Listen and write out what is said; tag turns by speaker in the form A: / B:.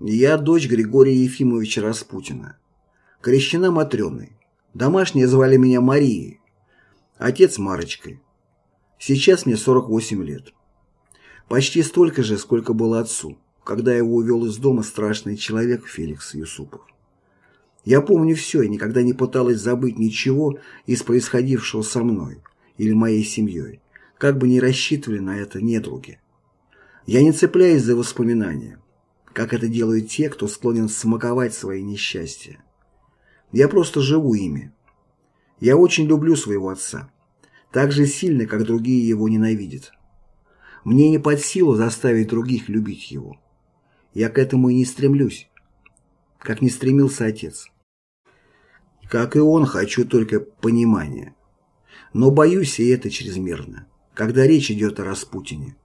A: Я дочь Григория Ефимовича Распутина. Крещена Матрёной. Домашние звали меня Марией. Отец Марочкой. Сейчас мне 48 лет. Почти столько же, сколько было отцу, когда его увел из дома страшный человек Феликс Юсупов. Я помню все и никогда не пыталась забыть ничего из происходившего со мной или моей семьей, как бы ни рассчитывали на это недруги. Я не цепляюсь за воспоминания, как это делают те, кто склонен смаковать свои несчастья. Я просто живу ими. Я очень люблю своего отца, так же сильно, как другие его ненавидят. Мне не под силу заставить других любить его. Я к этому и не стремлюсь, как не стремился отец. Как и он, хочу только понимания. Но боюсь и это чрезмерно, когда речь идет о Распутине.